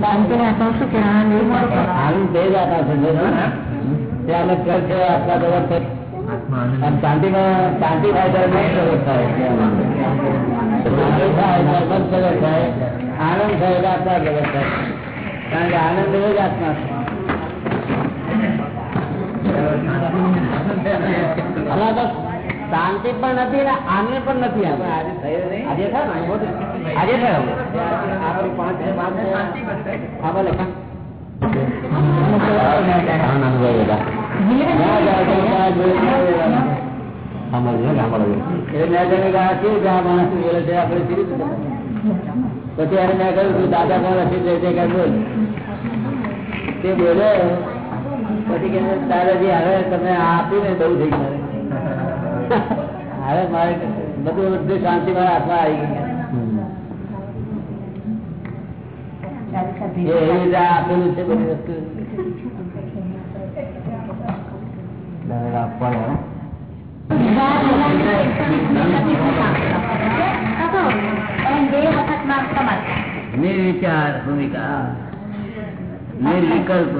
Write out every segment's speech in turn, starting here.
શાંતિની આત્મા શું કે આનંદ એ મળે આનંદ તે જ આત્મા સમજો છો ને ત્યાં અમે કર છે આત્મા જગત છે આમ શાંતિમાં શાંતિ થાય ત્યારે નહીં જગત થાય શાંતિ થાય ત્યારે બંધ જગત થાય આનંદ થાય એટલે આત્મા જગત થાય કારણ કે આનંદ એવો જ આત્મા છે હમણાં તો શાંતિ પણ નથી ને આનંદ પણ નથી આમ. આજે થાય ને આજે થાય પાંચ હા ભલે આનંદ પછી એને મેં કહ્યું તું દાદા કોણ બોલ. તે બોલે, પછી કે દાદાજી, હવે તમે આપી ને બહુ થઈ ગયું. હવે મારે બધું બધું શાંતિ મારા હાથમાં આવી ગઈ એવી રીતે આપેલું છે બધી વસ્તુ આપવાનું નિર્વિચાર ભૂમિકા નિર્વિકલ્પ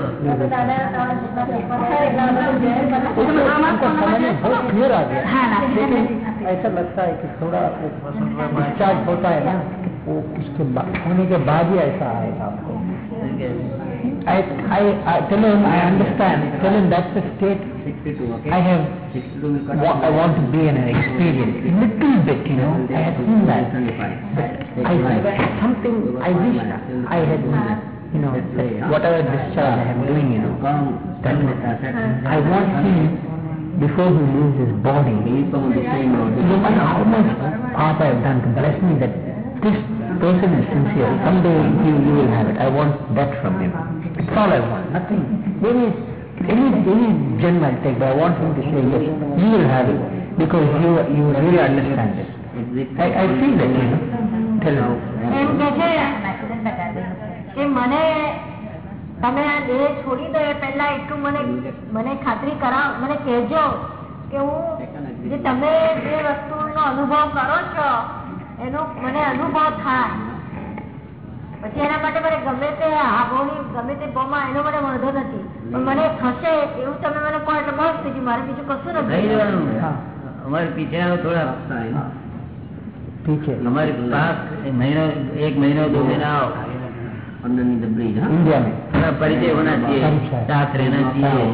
क्लियर आ गया लेकिन ऐसा लगता है कि थोड़ा डिस्चार्ज होता है ना वो उसके बाद होने के बाद ही ऐसा आएगा आपको I, I, I tell him I understand. Tell him that's the state I have. Wa- I want to be in an experience, little bit, you know. I have seen that. But I, something I wish I had, you know, whatever discharge I am doing, you know. That I want him before he leaves his body. No matter how much path I have done to bless me that this person is sincere. Someday you, you will have it. I want that from him. That's all I want. Nothing. Maybe any any gem I'll take, but I want him to say yes. You will have it because you you really understand it. I, I feel it, you know. Tell him. એમ કે છે કે મને તમે આ દેહ છોડી દો એ પહેલા એટલું મને મને ખાતરી કરાવ મને કહેજો કે હું જે તમે જે વસ્તુનો અનુભવ કરો છો એનો મને અનુભવ થાય પછી એના માટે મને ગમે તે આબોની ગમે તે બોમાં એનો મને વાંધો નથી પણ મને થશે એવું તમે મને કહો એટલે બસ થઈ ગયું મારે બીજું કશું નહીં નથી જવાનું हाँ, અમારે પીછે આવો થોડા पीछे हमारे पास एक महीना एक महीना दो महीना आओ इंडिया में थोड़ा परिचय होना चाहिए अच्छा। साथ रहना चाहिए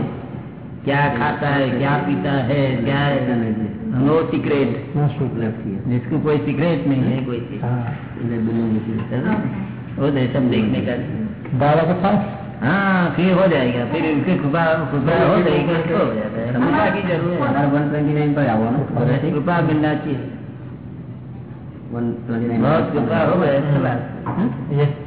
क्या खाता है क्या पीता है क्या नो सीक्रेट ना शुक्र जिसको कोई सीक्रेट नहीं है कोई चीज़ हाँ। वो सब देखने का दादा के पास? हाँ फिर हो जाएगा। फिर उनकी कृपा कृपा हो जाएगी तो हो जाता है। कृपा की ज़रूरत है। ऐसी कृपा मिलना चाहिए बहुत कृपा हो गए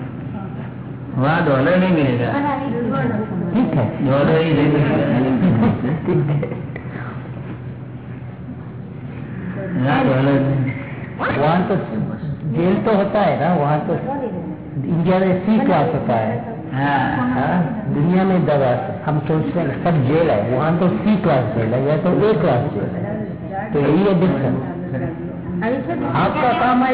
वहाँ डॉलर नहीं मिलेगा। ठीक है। डॉलर ही नहीं मिलेगा डॉलर वहाँ तो जेल तो होता है ना वहाँ तो इंडिया में सी क्लास होता है। हाँ हाँ, दुनिया में दवा हम सोचते हैं सब जेल है वहाँ तो सी क्लास जेल है या तो ए क्लास जेल है। तो यही है डिफरेंस आपका काम है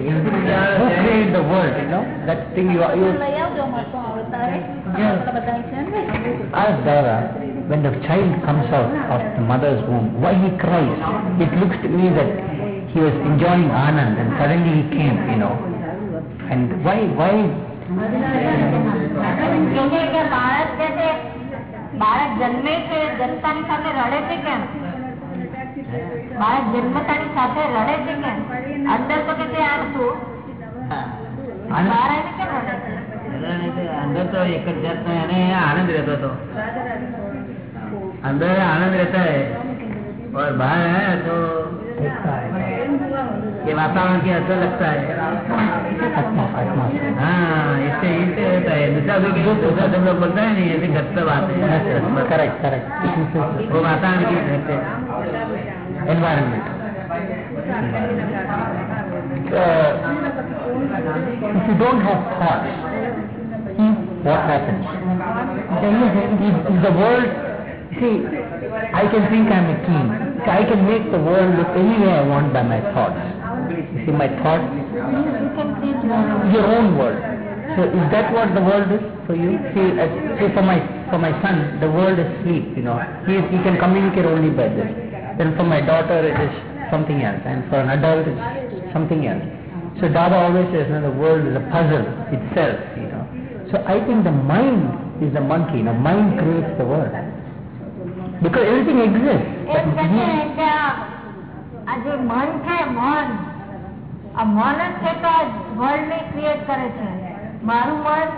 who created the world, you know, that thing you are, you ask Dara, when the child comes out of the mother's womb, why he cries? It looks to me that he was enjoying Anand and suddenly he came, you know. And why, why કેમ કે બાળક કે છે બાળક જન્મે છે જનતાની સાથે રડે છે કેમ બાળક જન્મતાની સાથે રડે છે કેમ અંદર તો કે તે આવતું બહાર આવીને કેમ રડે છે અંદર તો એક જ જાતનો એને आनंद रहता तो अंदर आनंद रहता है और बाहर है तो ये वातावरण की असर लगता है आत्मा आत्मा से हाँ इससे इससे होता है दूसरा कोई दूसरा सब लोग बोलता है नहीं ऐसे घटता बात है करेक्ट करेक्ट वो वातावरण की घटते environment. Uh, if you don't have thoughts, what happens? If, if the world, see, I can think I'm a king. I can make the world look any way I want by my thoughts. You see, my thoughts, your own. world. So is that what the world is for you? See, uh, for my for my son, the world is sleep. You know, he he can communicate only by this. Then for my daughter, it is something else, and for an adult, it's something else. So Dada always says, no, the world is a puzzle itself. You know, so I think the mind is the monkey. You know, mind creates the world because everything exists. M But કે we- છે કે આ- આ જે મન છે મન આ મન જ છે તો વર્લ્ડ ને ક્રિએટ કરે છે મારું મન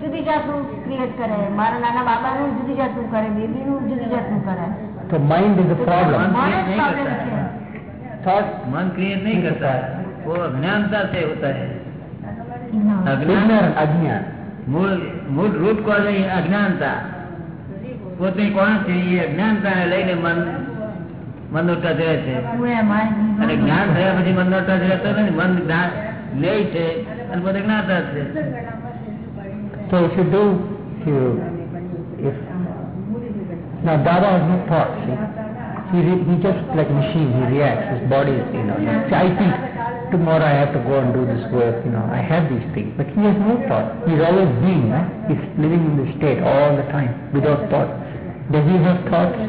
જુદી જાતનું ક્રિએટ કરે મારા નાના બાબાનું જુદી જાતનું કરે બેબીનું જુદી જાતનું કરે So mind is the problem. મન જ પ્રોબ્લેમ છે Thought मन क्रिएट नहीं करता है वो अज्ञानता से होता है अज्ञान ignorant, ajnana. મૂળ મૂળ રૂટ કોઝ અહીં અજ્ઞાનતા પોતે કોણ છે એ અજ્ઞાનતાને લઈને મન મનનો ટચ રહે છે અને જ્ઞાન થયા પછી મનનો ટચ રહેતો નથી મન જ્ઞાન લે છે અને પોતે જ્ઞાતા છે So if you do, if you, if, Now Dada has no thought, see. He, re- he just like machine, he reacts, his body is, you know. See, I think tomorrow I have to go and do this work, you know, I have these things. But he has no thought. He's always being, eh? he's living in the state all the time without thought. Does he have thoughts?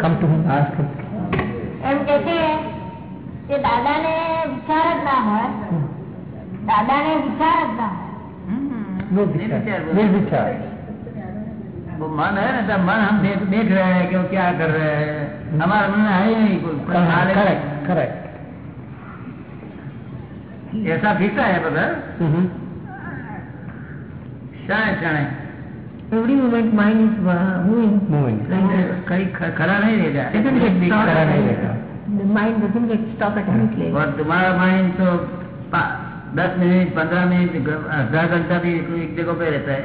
Come to him, ask him. એમ કે છે કે વિચાર જ ના હોય દાદાને વિચાર જ ના હોય નિર્વિચાર નિર્વિચાર वो मन है ना तब मन हम देख देख रहे हैं कि वो क्या कर रहे हैं हमारा मन है ही नहीं Correct, correct. नहीं। ऐसा फीता है बदर Mm-hmm. क्षण क्षण moment mind is uh, moving. Moving. कहीं खड़ा नहीं रह जाए get stopped at any place. और तुम्हारा माइंड तो दस मिनट पंद्रह मिनट आधा घंटा भी एक जगह पे रहता है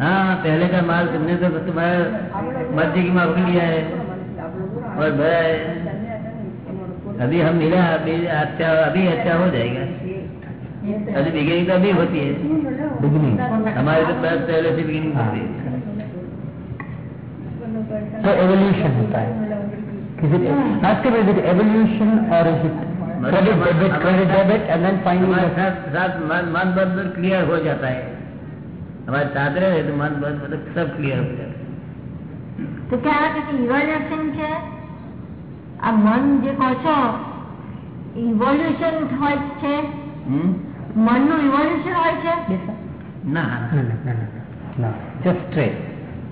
हाँ पहले का माल तुमने तो तुम्हारा मर्ज़ी की माफ़ लिया है और भरा है अभी हम मिला अभी अच्छा अभी अच्छा हो जाएगा अभी बिगिनिंग तो अभी होती है Beginning. हमारे तो पहले से बिगिनिंग. होती है So evolution होता है. Credit debit, credit debit, and then finally हमारे the, साथ मन क्लियर हो जाता है हमारे साथ रहे तो मन बंद मतलब सब क्लियर हो जाता है તો કે આ કે ઇવોલ્યુશન છે આ મન જે કહો છો ઇવોલ્યુશન હોય છે हम्म? મનનું ઇવોલ્યુશન હોય છે ना no, no, no, no, no, just straight.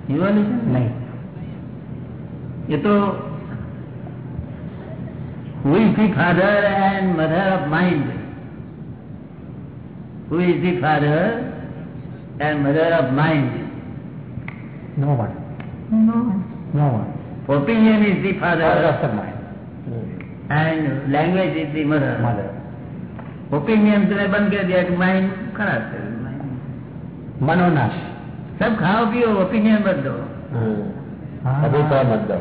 Evolution नहीं. ये तो who is the father and mother of mind who is the father and murder of mind? No one. No one. No one. Opinion is the father, father of the mind. And language is the mother. Mother. Opinion તને બંધ કરી દે mind ખરાબ છે મનોનાશ સબ ખાઓ પીઓ opinion બદલો અભિપ્રાય બદલો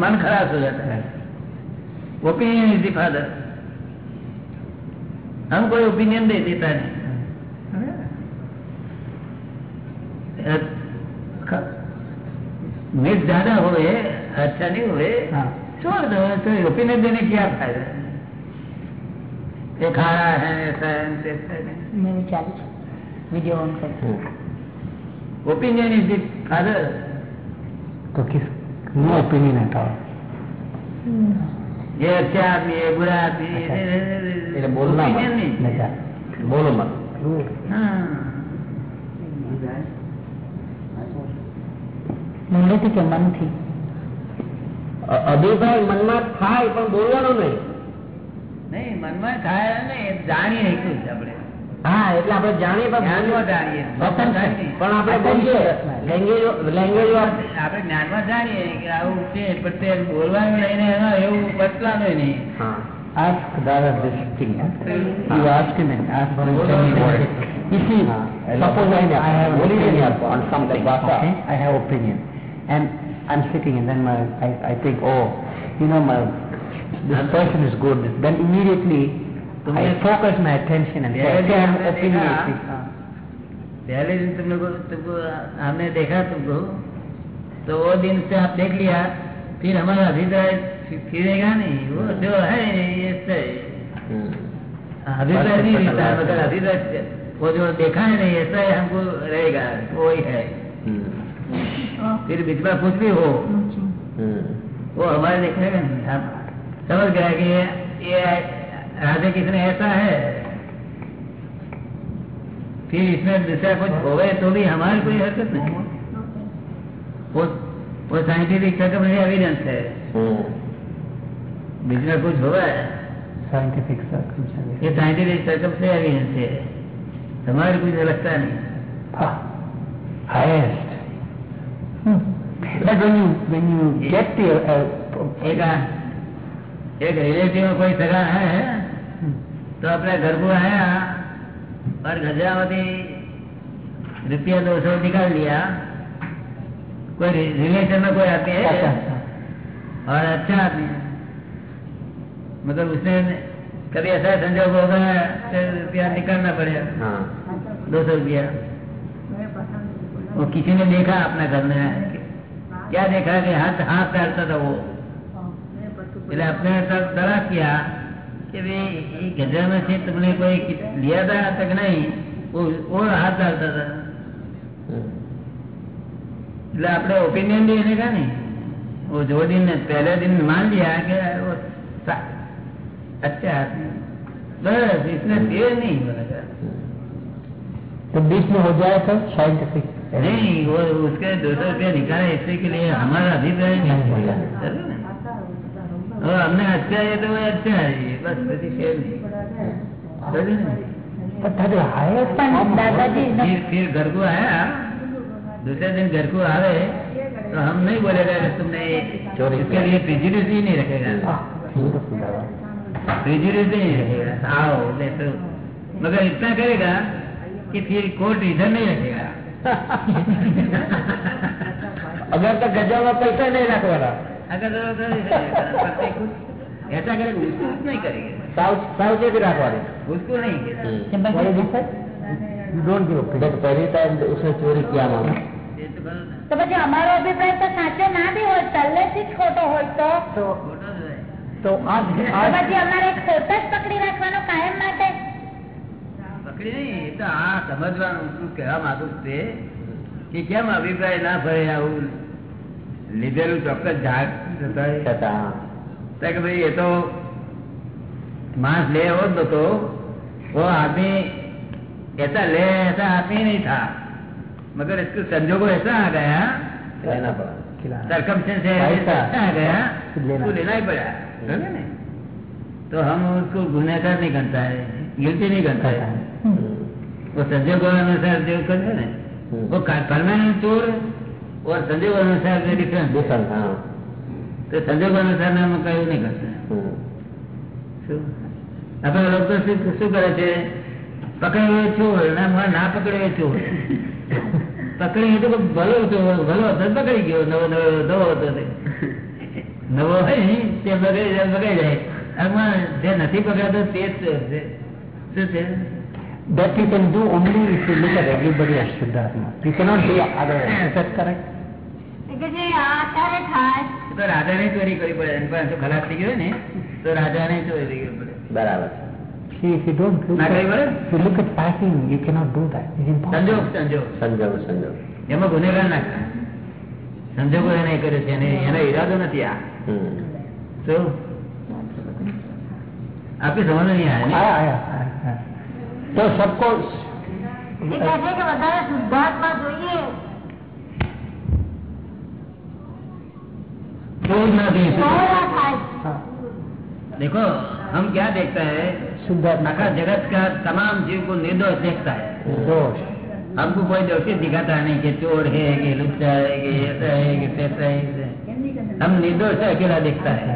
મન ખરાબ થઈ જતા ઓપિનિયન ઇઝ ધી ફાધર हम कोई ओपिनियन दे देता नहीं। मिर्च ज़्यादा हुए अच्छा नहीं हुए छोड़ दो तो ओपिनियन तो देने क्या फ़ायदा ये खा रहा है ऐसा है। चालू वीडियो ऑन कर। ओपिनियन इज़ द फादर तो किस नो ओपिनियन है तो। ये अच्छा आदमी है बुरा आदमी अच्छा। है એટલે બોલના Opinion નહીં. નજા બોલો મત हाँ મોઢેથી કે મનથી અભિપ્રાય મનમાં થાય પણ બોલવાનો નહીં નહીં મનમાં થાય ને એ જાણીએ એટલું જ આપણે હા એટલે આપણે જાણીએ પણ જ્ઞાનમાં બોલીએ. જાણીએ વતન છે. જાણીએ. પણ આપણે બોલીએ લેંગ્વેજ લેંગ્વેજ આપણે જ્ઞાનમાં જાણીએ કે આવું છે પણ તે બોલવાનું લઈને એમાં એવું બચવાનું નહીં હા ask Dada this thing. You ask him and ask him to tell me what it is. You see, suppose I, I have an opinion on something, okay? I have opinion. And I'm sitting and then my, I, I think, oh, you know, my, this person is good. Then immediately I focus my attention and. पहले दिन तुम लोग तुमको हमने देखा तुमको। तो वो दिन से आप देख लिया फिर हमारा अभिप्राय फिरेगा नहीं। वो जो है सही अभिप्राय नहीं रहता है, मगर अभिप्राय वो जो देखा है नहीं ऐसा ही हमको रहेगा वो ही। है फिर बीच में कुछ भी हो वो हमारे देखने का नहीं आप समझ गया कि ये राधे कृष्ण ऐसा है? फिर इसमें दूसरा कुछ होवे तो भी हमारी कोई हरकत नहीं वो वो साइंटिफिक सर्कम एविडेंस है। में कुछ है Scientific circumstances. ये साइंटिफिक सर्कम से एविडेंस है। हमारे कुछ लगता नहीं। highest. But when you when you get the uh, एक एक रिलेटिव में कोई सगा है? तो अपने घर को आया और गजरावती रुपया दो सौ निकाल लिया कोई रिलेशन में कोई आती है और अच्छा आदमी है मगर उसने कभी ऐसा संजोग होगा तो रुपया निकालना पड़ेगा दो सौ रुपया वो किसी ने देखा अपना घर में क्या देखा कि हाथ हाथ डालता था वो એટલે આપણે તરા किया કે ભાઈ એ ગજરામાં છે તમને કોઈ લીયા હતા તક નહીં ઓર હાથ ડાલતા હતા. એટલે આપણે ઓપિનિયન દે એને કા નહીં. वो जो दिन पहले दिन मान लिया कि वो अच्छा बस इसमें देर नहीं होगा तो बीच में हो जाए तो शायद नहीं वो उसके दो सौ रुपया निकाले इससे के लिए हमारा अभिप्राय नहीं होगा है समझे ना? और हमने अच्छा है तो वो अच्छा है ये बस बड़ी शेर नहीं समझे ना? But that is highest પણ દાદાજી फिर फिर घर को आया दूसरे दिन घर को आवे तो हम नहीं बोलेगा कि तुमने चोरी इसके किया। लिए प्रिजुडिस ही नहीं रखेगा Ah, beautiful Dada. प्रिजुडिस ही नहीं रखेगा आओ ले तो मगर इतना करेगा कि फिर कोर्ट इधर नहीं रखेगा अगर तो गजा में पैसा नहीं रखवाना ચોરી ક્યાં તો પછી અમારો અભિપ્રાય તો સાચો ના બી હોય પહેલેથી જ ખોટો હોય તો? તો પછી અમારે ખોટ જ પકડી રાખવાનો કાયમ માટે? પકડી નહીં તો આ સમજવાનું શું કહેવા માંગુ છે કે કેમ અભિપ્રાય ના ભરે આવું? લીધેલું ચોક્કસ ઝાડ થાય छता તો કે ભાઈ એ તો मांस ले हो तो, तो वो आदमी ऐसा ले ऐसा आदमी नहीं था मगर इसके संजोगों ऐसा आ गया रहना पड़ा खिलाना सरकमस्टेंस ऐसा। ऐसा आ गया लेना। उसको लेना ही पड़ा समझे ना? तो हम उसको गुनहगार नहीं करता है गिल्टी नहीं करता है वो संजोगों अनुसार जो करते ना वो परमानेंट चोर और संजोग अनुसार जो डिफरेंस दूसरा हाँ तो संजोग अनुसार हम कहीं नहीं करते શું? આપણે લોકો શું શું કરે છે પકડ્યો એ ચોર ના મ- ના પકડ્યો એ ચોર પકડી તો ભલો હતો ભલો હતો તો પકડી ગયો નવો નવો નવો હતો તે. નવો હોય ને તે બગડી જાય બગડી જાય આમાં જે નથી પકડાતો તે જ ચોર છે શું છે That you can do only if you look at everybody as Siddhartha. You cannot do otherwise. Is that correct? તો રાજા ને ચોરી કરવી પડે પરંતુ ખલાસ થઈ ગયો ને તો રાજા ને ચોરી કરવી પડે. બરાબર See, ઈરાદો નથી આ. આપી સમજ નહીં આવ્યા क्रोध ना दे देखो हम क्या देखता है? साखा जगत का तमाम जीव को निर्दोष देखता है। निर्दोष। हमको कोई दोषी दिखाता है नहीं कि चोर है कि लुच्चा है कि ऐसा है कि पैसा है हम निर्दोष से अकेला देखता है।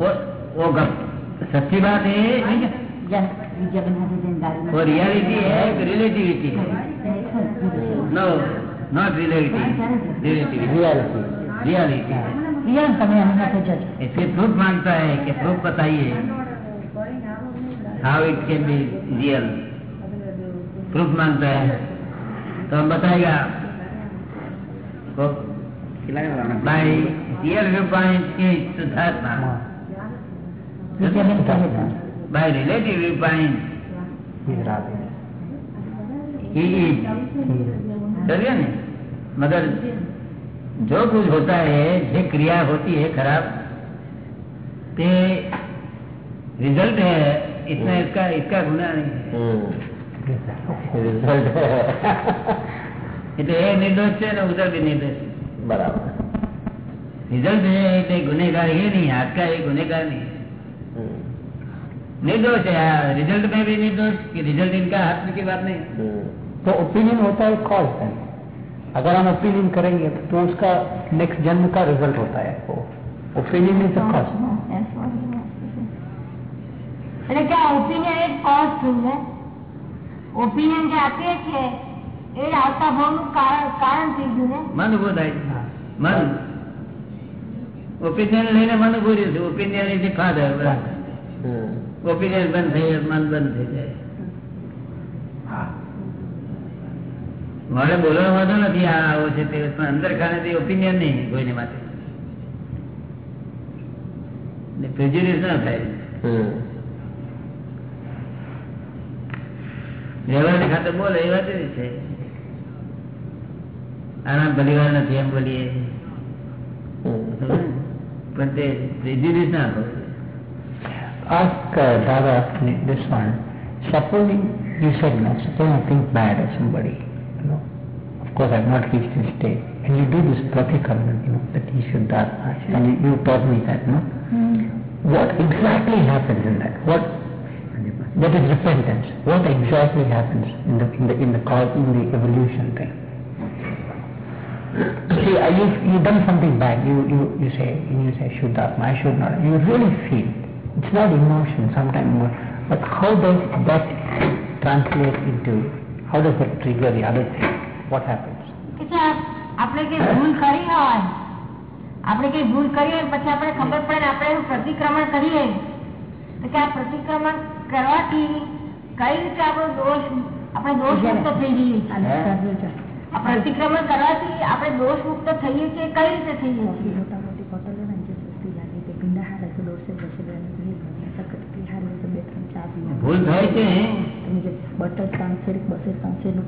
वो वो सच्ची बात है वो रियलिटी है एक रिलेटिविटी है no not relativity relativity reality है इसके प्रूफ माँगता है कि प्रूफ बताइए। How it can be real proof माँगता है। तो हम बताएगा। बाय रियल व्यू पॉइंट की शुद्धात्मा बाय रिलेटिव व्यू पॉइंट ही। इज़ समझे ने? मगर जो कुछ होता है जो क्रिया होती है खराब ते रिजल्ट है इसमें इसका इसका गुना नहीं है હમ. રિઝલ્ટ એટલે એ નિર્દોષ છે ને ઉધર બી નિર્દોષ છે બરાબર रिजल्ट है એટલે गुनेगार ये नहीं है आपका ये गुनेगार नहीं है હમ. निर्दोष है यार रिजल्ट में भी निर्दोष कि रिजल्ट इनका हाथ में की बात नहीं હમ. तो ओपिनियन होता है कॉज है अगर हम ओपिनियन करेंगे तो उसका नेक्स्ट जन्म का रिजल्ट होता है वो ओपिनियन इज अ कॉज એટલે કે આ ઓપિનિયન એ કોઝ થયું ને ઓપિનિયન જે આપીએ છીએ એ જ આવતા ભાવનું કારણ કારણ થઈ ગયું ને મન ઉભો થાય છે. મન ઓપિનિયન લઈને મન ઉભું રહ્યું છે opinion is father hmm. Opinion બંધ થઈ જાય મન બંધ થઈ જાય મારે બોલવાનો વાંધો નથી આ આવો છે તે પણ અંદર ખાને ઓપિનિયન નહીં કોઈને માટે. પ્રેજ્યુડિસ ના થાય. વ્યવહાર ખાતે બોલે એ વાત છે. આરામ પરિવાર નથી એમ બોલીએ. પણ તે પ્રેજ્યુડિસ ના હોય. Ask uh, Dada one. Supposing you said no, suppose I think bad of somebody, you know. Of course, I've not reached this state. And you do this pratikarma, you know, that he should much. And you, you taught me that, no? What exactly happens in that? What that is repentance. What exactly happens in the in the in the cause in the evolution thing? See, uh, you you done something bad. You you you say you say Shuddhatma, I should not. You really feel. It's not emotion. Sometimes, but how does that translate into? How does that trigger the other thing? What happens? કે છે આપણે કઈ ભૂલ કરી હોય આપણે કઈ ભૂલ કરી હોય પછી આપણે ખબર પડે ને આપણે એનું પ્રતિક્રમણ કરીએ તો કે આ પ્રતિક્રમણ કરવાથી કઈ રીતે આપણો દોષ આપણે દોષ મુક્ત થઈ જઈએ છીએ આ પ્રતિક્રમણ કરવાથી આપણે દોષ મુક્ત થઈએ છીએ કઈ રીતે થઈએ છીએ મોટા મોટી હોટલો ને જે સસ્તી લાગે તે ભીંડા હારે છે દોઢસો બસો રૂપિયાની ભીડ ભરીને સખત ટી હારે છે બે ત્રણ ચા પીવા ભૂલ થાય છે તમે જે બટર ત્રણસો બસો ત્રણસો નું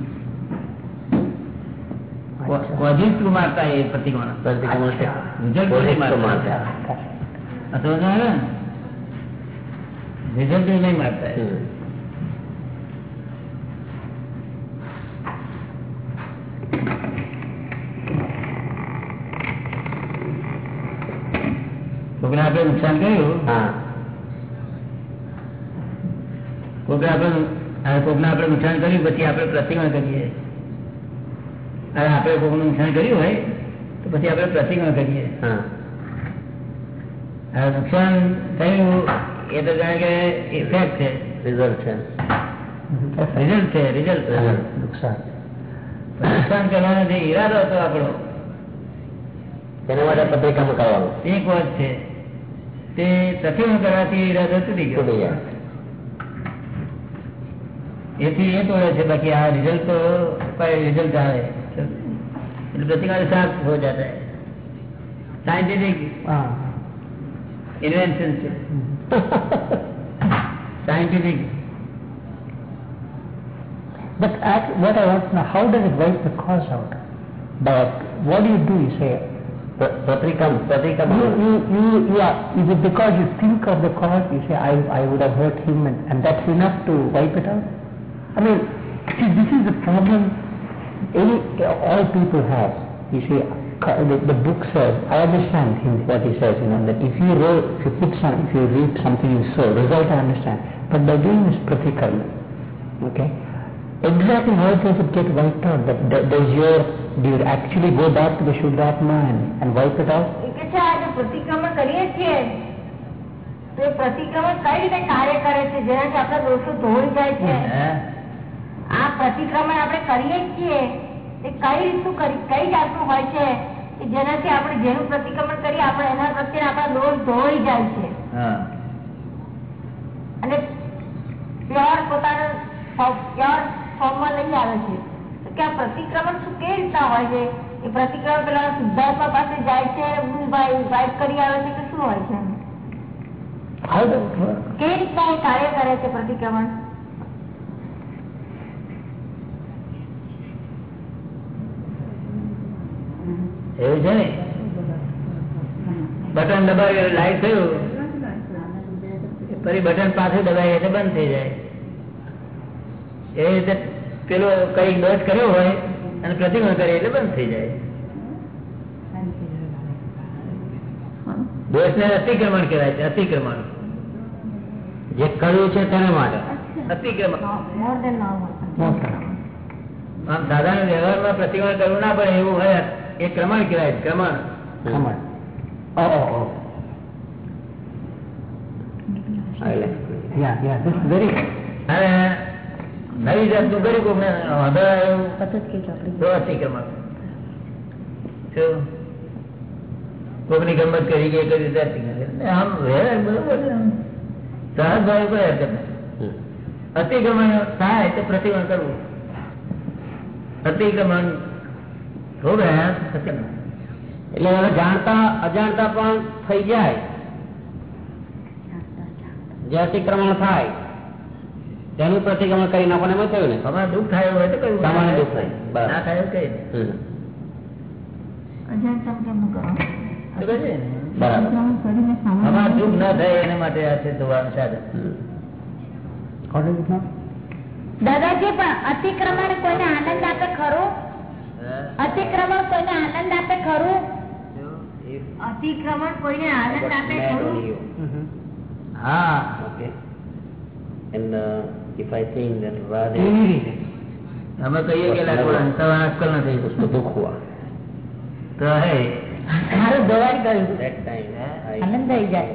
हम्म। क्वा- क्वाजिट को मारता है ये प्रतिक्रमण प्रतिक्रमण से रिजल्ट को नहीं को मारता मारता है है समझ में आ रहा है रिजल्ट को नहीं मारता है हम्म. કોકને આપણે નુકસાન કર્યું હા કોકને આપણે હવે કોકને આપણે નુકસાન કર્યું પછી આપણે પ્રતિક્રમણ કરીએ હવે આપણે કોકનું નુકસાન કર્યું હોય તો પછી આપણે પ્રતિક્રમણ કરીએ. હા. નુકસાન થયું એ તો જાણે કે ઇફેક્ટ છે. રિઝલ્ટ છે. રિઝલ્ટ છે રિઝલ્ટ નુકસાન. નુકસાન કરવાનો જે ઈરાદો હતો આપણો તેના માટે પત્રિકામાં કરવાનું. એક વાત છે તે પ્રતિક્રમણ કરવાથી ઈરાદો તૂટી ગયો. એથી એ તોડે છે બાકી આ રિઝલ્ટ તો રિઝલ્ટ આવે. प्रतिकार साफ हो जाता है साइंटिफिक Scientific, से scientific. But at, what I want to know, how does it wipe the cause out? But what do you do? You say, Patrikam, Patrikam. You, you, you, yeah, is it because you think of the cause? You say, I, I would have hurt him and, and that's enough to wipe it out? I mean, see, this is the problem any, all people have. You see, co- the, the book says, I understand him, what he says, you know, that if you roll, if you put some, if you read something in soul, result I understand. But by doing this pratikarma, okay, exactly how does it get wiped out? That, that does your, do you actually go back to the Shuddhatma and, and wipe it out? એ કે છે આ જે પ્રતિક્રમણ કરીએ છીએ તો એ પ્રતિક્રમણ કઈ રીતે કાર્ય કરે છે જેનાથી આપણા દોષો ધોઈ જાય છે આ પ્રતિક્રમણ આપણે કરીએ છીએ. એ કઈ રીતનું કરી કઈ જાતનું હોય છે કે જેનાથી આપણે જેનું પ્રતિક્રમણ કરીએ આપણે એના પ્રત્યે આપણા દોષ ધોવાઈ જાય છે. અને પ્યોર પોતાના પ્યોર ફોર્મમાં લઈ આવે છે. તો કે આ પ્રતિક્રમણ શું કેવી રીતના હોય છે? એ પ્રતિક્રમણ પેલા સિદ્ધાર્થમાં પાસે જાય છે ભાઈ વાઇટ કરી આવે છે કે શું હોય છે? કેવી રીતના એ કાર્ય કરે છે પ્રતિક્રમણ? એવું છે ને? બટન દબાવ્યું લાઈટ થયું. ફરી બટન પાછું દબાવીએ એટલે બંધ થઈ જાય. એ રીતે પેલો કઈ દોષ કર્યો હોય અને પ્રતિક્રમણ કરે એટલે બંધ થઈ જાય. દોષ ને અતિક્રમણ કહેવાય છે અતિક્રમણ. જે કર્યું છે તેના માટે. અતિક્રમણ. આમ સાધારણ વ્યવહારમાં પ્રતિક્રમણ કરવું ના પડે એવું હોય એ ક્રમણ કહેવાય છે, ક્રમણ Come on. Oh, oh, oh. I like Yeah, yeah, this is very... હવે નવી જાતનું કર્યું કોકને વાંધો આવ્યો પદ્ધત કે ચોપડી તો અતિક્રમણ શું કોકની ગમત કરી કે કરી રીતે અતિક્રમણ. આમ વ્યવહાર બરોબર છે આમ. સહજ ભાવે કોઈ હરકત નથી અતિક્રમણ થાય તો પ્રતિક્રમણ કરવું અતિક્રમણ હો ગયા સત્યનારાયણ. એટલે જાણતા અજાણતા પણ થઈ જાય. જે અતિક્રમણ થાય તેનું પ્રતિક્રમણ કરી નાખવાનું એમાં થયું ને? તમારે દુઃખ થાય હોય તો કયું તમારે દુઃખ થાય કઈ દાદાજી પણ અતિક્રમણ કોઈ આનંદ આપે ખરો? અતિક્રમણ કોઈને આનંદ આપે ખરું અતિક્રમણ કોઈને આનંદ આપે Mad ખરું on you. હા Okay. And uh, if I think that Radhe કેવી રીતે? અમે કહીએ કે લાકડા તમારે અક્કલ નથી उसको दुख हुआ તો હે મારું દોવાઈ ગયું that time I આનંદ આવી જાય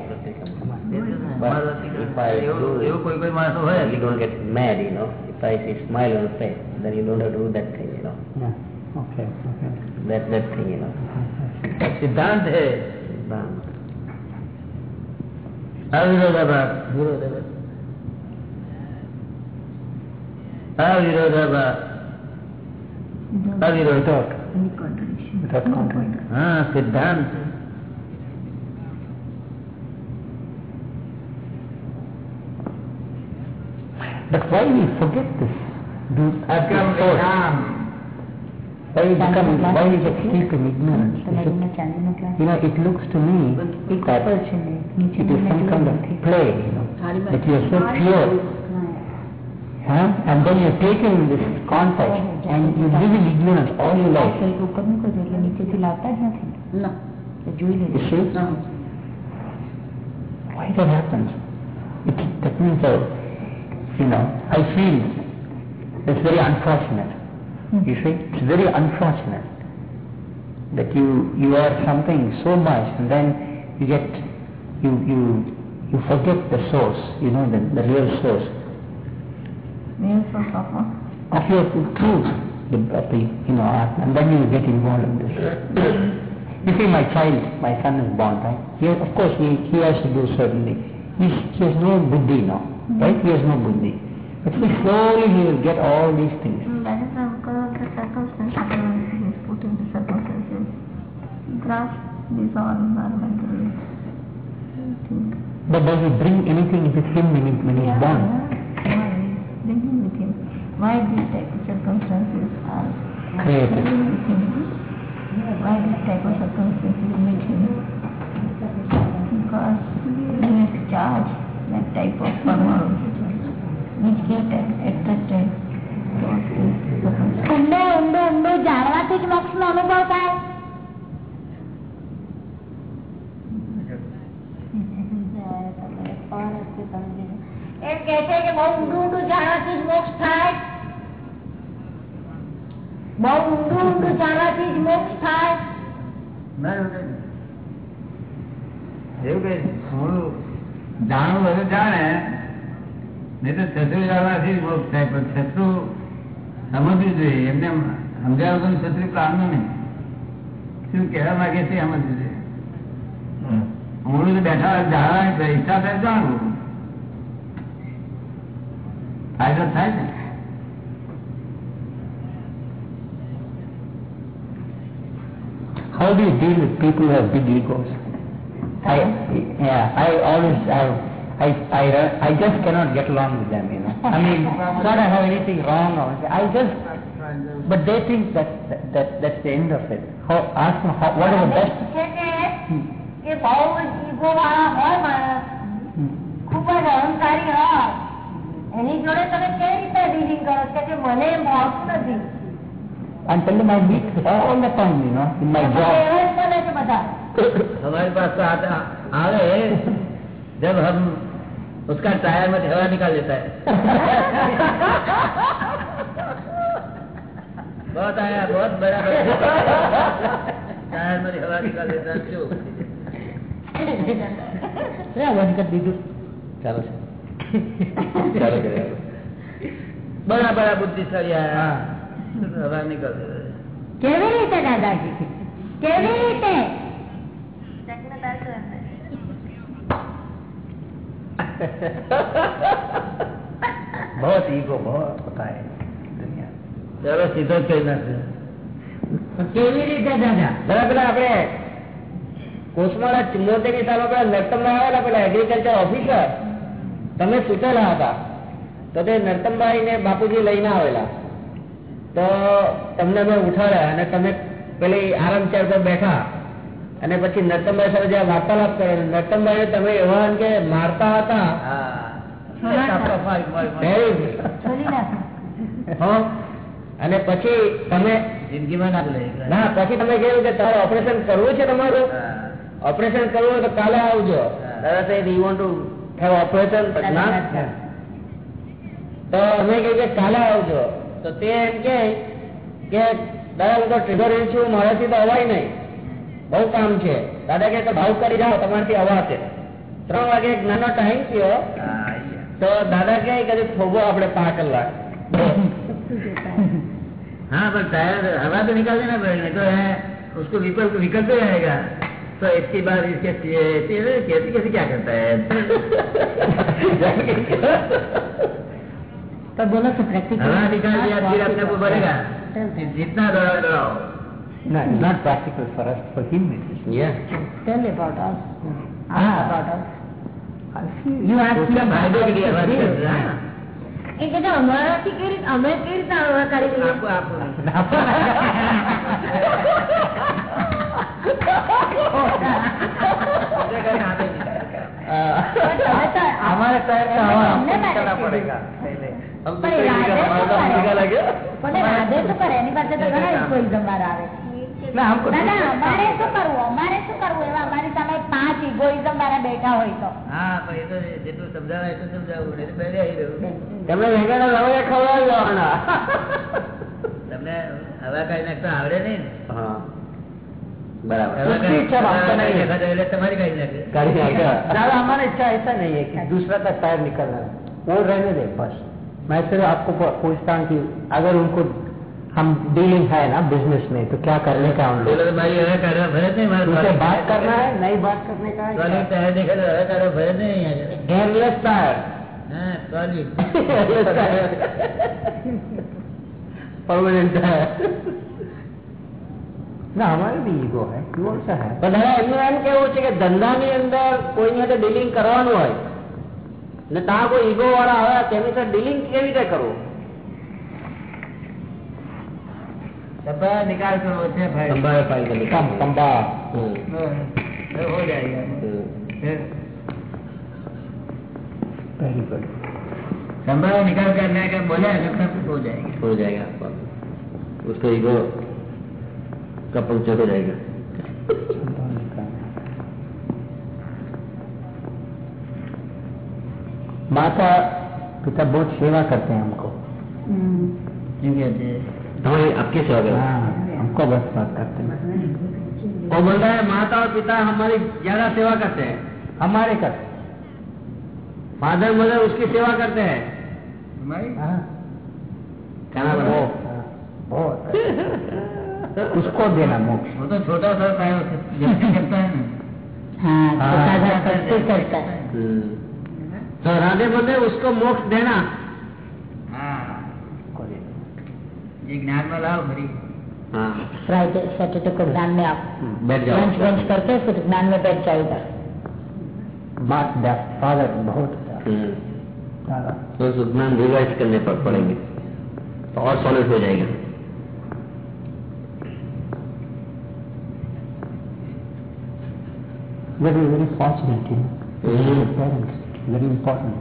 અમારું અતિક્રમણ. એવું એવું કોઈ કોઈ માણસો હોય you don't get mad, you know. If I see smile on your face, then you don't have to do that thing, you know. Yeah. Okay. okay. That that thing, you know. Siddhant is Brahma. Avirodhabha, Virodhabha. Avirodhabha. Avirodha. Without contradiction. Without contradiction. Ah, But why we forget this? I've come but it becomes, why is it steep in ignorance? You know, it looks to me that it is some kind of play, you know, that you are so pure. Huh? And then you are taking this context and you live in ignorance all your life. No. You see? No. Why that happens? It, that means that, you know, I feel it's very unfortunate. You see, it's very unfortunate that you you are something so much, and then you get you you you forget the source. You know the the real source Real source of what? of your truth, the, of the you know and then you get involved in this. you see, my child, my son is born, right? He, of course, he, he has to do certainly. He, he has no buddhi now, right? He has no buddhi. But slowly he will get all these things. That is Grasp these all environmental things. But does he bring anything with him when, he, when he's Yeah, born? Why? Bringing with him. Why these type of circumstances are Created. bringing with him? Why this type of circumstances meet him? Because he has charged that type of power which get attracted towards these circumstances. ઊંડે ઊંડો ઊંડો જાણવાથી જ મોક્ષ નો અનુભવ થાય એમ કે છે કે બહુ ઊંડું ઊંડું જાણવાથી જ મોક્ષ થાય બહુ ઊંડું ઊંડું જાણવાથી જ મોક્ષ થાય એવું કે થોડું જાણવું બધું જાણે નહીં તો શત્રુ જાણવાથી જ મોક્ષ થાય પણ શત્રુ સમજવું જોઈએ એમને સમજાવ વગર શત્રુ કામનું નહીં શું કહેવા માંગે છે સમજવું જોઈએ હું તો બેઠા જાણવાની ઈચ્છા થાય જાણવું ફાયદો થાય ને How do you deal with people who have big egos? I, yeah, I always, I, I, I, I just cannot get along with them, you know. I mean, not I have anything wrong or I just, but they think that, that, that that's the end of it. How, ask them, how, what is the best? છે કે કે બહુ જ ego વાળા હોય માણસ Hmm. ખૂબ જ અહંકારી હોય એની જોડે તમે કેવી રીતે ડીલિંગ કરો છો કે મને એમ ભાવતું નથી And tell them I meet all the time, you know, in my એમાં job. એવા જ બોલે છે બધા हमारे पास तो आता आवे जब हम उसका टायर में हवा निकाल देता है बहुत आया बहुत बड़ा बड़ा टायर में हवा निकाल देता है क्यों Yeah, one can do this. ચાલો છે ચાલો કરે बड़ा बड़ा बुद्धिशाली आया हवा निकाल देता है કેવી રીતે દાદાજી કેવી રીતે बहुत ईगो बहुत होता है दुनिया चलो सीधो જ કહી નાખે કેવી રીતે દાદા બરાબર પેલા આપણે કોસમાળા ચુમ્મોતેરની સાલમાં પેલા નરતમભાઈ આવેલા પેલા એગ્રીકલ્ચર ઓફિસર તમે સૂચેલા હતા. તો તે નરતમભાઈ ને બાપુજી લઈને આવેલા. તો તમને અમે ઉઠાડ્યા અને તમે પેલી આરામચેર પર બેઠા. અને પછી નરતમભાઈ સાથે જ્યાં વાર્તાલાપ કર્યો નરતમભાઈ તમે એવા એમ કે મારતા હતા? અને પછી તમે જિંદગીમાં ના પછી તમે કહ્યું કે તારે ઓપરેશન કરવું છે તમારું? ઓપરેશન કરવું હોય તો કાલે આવજો Dada Saheb you want to have operation ના તો અમે કહ્યું કે કાલે આવજો તો તે એમ કે કે દાદા હું તો ટ્રિગર હિલ છું મારાથી તો અવાય નહીં બહુ કામ છે દાદા કે ભાવ કરી જાઓ તમારાથી અવાશે ત્રણ વાગે એક નાનો ટાઈમ થયો તો દાદા કહે કે હજી થોભો આપણે પાંચ કલાક हाँ पर टायर हवा तो निकाल देना पड़ेगा नहीं तो है उसको विकल्प विकल्प ही आएगा तो इसके बाद इसके कैसे कैसे क्या करता है તો બોલો છો પ્રેક્ટિકલ हवा निकाल दिया फिर अपने को बढ़ेगा जितना दौड़ाओ दौड़ाओ No, it's not practical for us, for him it is. Tell about us Ah. About us I feel you are उसका फायदे के लिए हवा निकाल दिया हाँ। એ કે અમારાથી કેવી રીતે અમે કેવી રીતે આવા કાઢી લઈએ आपको आपको हमारे पैर का हवा हमने हमको मैनेज निकालना की पड़ेगा पहले हम પણ दूसरे की રાધે हमारा શું तो કરે? निकाला गया પણ રાધે શું કરે એની પાસે તો ઘણા ઇગોઇઝમ વાળા આવે ના हमको દાદા અમારે શું કરવું અમારે શું કરવું એવા અમારી સામે પાંચ ઇગોઇઝમ વાળા ત્યાં બેઠા હોય તો હા પણ એ તો જેટલું સમજાવે એટલું સમજાવવું નહીં તો બેરે આવી રહ્યું તેમને વેંગણા રવૈયા ખવડાવી દેવાના તમને હવા કાઢી નાખતા આવડે નહીં ને હા दूसरा का टायर वो रहने दे बस मैं सिर्फ़ आपको पूछता हूँ अगर उनको हम डीलिंग है ना बिज़नेस में तो क्या करने का हम बात करना है नई बात करने का गेमलेस टायर परमानेंट टायर દેખે તો હવા કાઢવા ભરે જ નહીં અહીંયા Gearless tire. હા solid Gearless tire. Permanent tire. ना हमारे भी ईगो है ईगो सा है પણ દાદા એમનું એમ કેવું છે કે ધંધાની અંદર કોઈની સાથે ડીલિંગ કરવાનું હોય ને ત્યાં કોઈ ઈગો વાળા આવે તેની સાથે ડીલિંગ કેવી રીતે કરવું डब्बा निकाल कर वो है भाई સંભાળે પાડી કરી कम कंबा હમ. तो हो जाएगा હમ. फिर वेरी गुड संभाल निकाल कर मैं कर बोला है सब हो जाएगा हो जाएगा आपका उसका ईगो का पंक्चर हो जाएगा। माता पिता बहुत सेवा करते हैं हमको। क्यों हमारी आपकी सेवा करें हाँ। हमको बस बात करते हैं। वो बोल रहा है माता और पिता हमारी ज़्यादा सेवा करते हैं। हमारे करते फादर मदर उसकी सेवा करते हैं। हमारी हाँ? कहना हाँ, बहुत। उसको देना मोक्ष। तो छोटा सा करता है ना। हाँ, हाँ, तो राधे बोले उसको मोक्ष देना। हाँ। ज्ञान में लाओ भरी हाँ। सैटरडे को ज्ञान में आप हम्म, बैठ जाओ। करके फिर ज्ञान में बैठ जाएगा बात फादर बहुत हम्म। तो ज्ञान रिवाइज करने पर पड़ेंगे। तो और सॉलिड हो जाएगा। Very very fortunate you know. Your parents. Very important.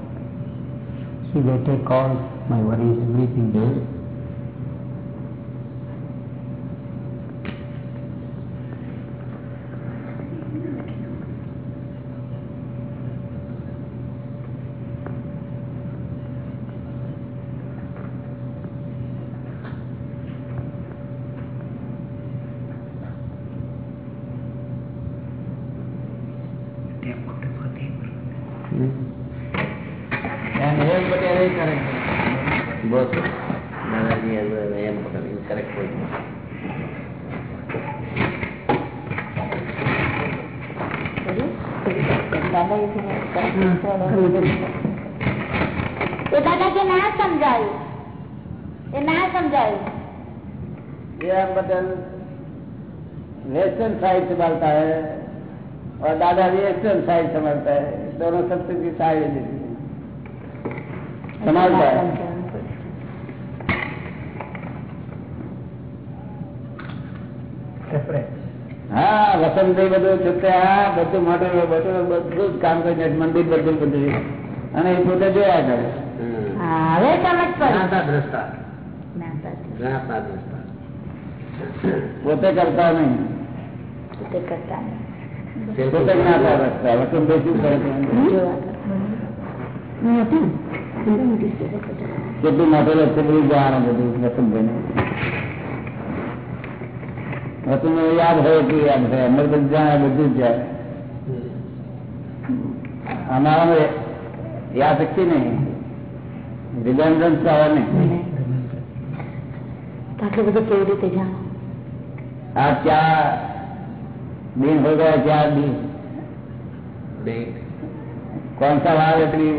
See they take all my worries everything western side संभालता है और दादा भी ईस्टर्न साइड संभालता है दोनों सबसे की साइड देती है संभालता है separate હા વસંતભાઈ બધું છૂટે હા બધું મોટું બધું બધું જ કામ કરીને મંદિર બધું બધું અને એ પોતે જોયા કરે હા હવે સમજ પડી જ્ઞાતા દ્રષ્ટા જ્ઞાતા દ્રષ્ટા પોતે કરતા નહીં તે કરતા કેટલું મોટેલો છે બધું જાણે બધું વસંતભાઈ વસંત યાદ હોય કે યાદ હોય અમે બધું જાણે બધું જ જાય અમારા યાદ શક્તિ નહીં રિડન્ડન્સ આવે નહીં આટલું બધું કેવી રીતે જાણો આ ક્યાં दिन हो गया क्या दिन नहीं कौन सा वार इतनी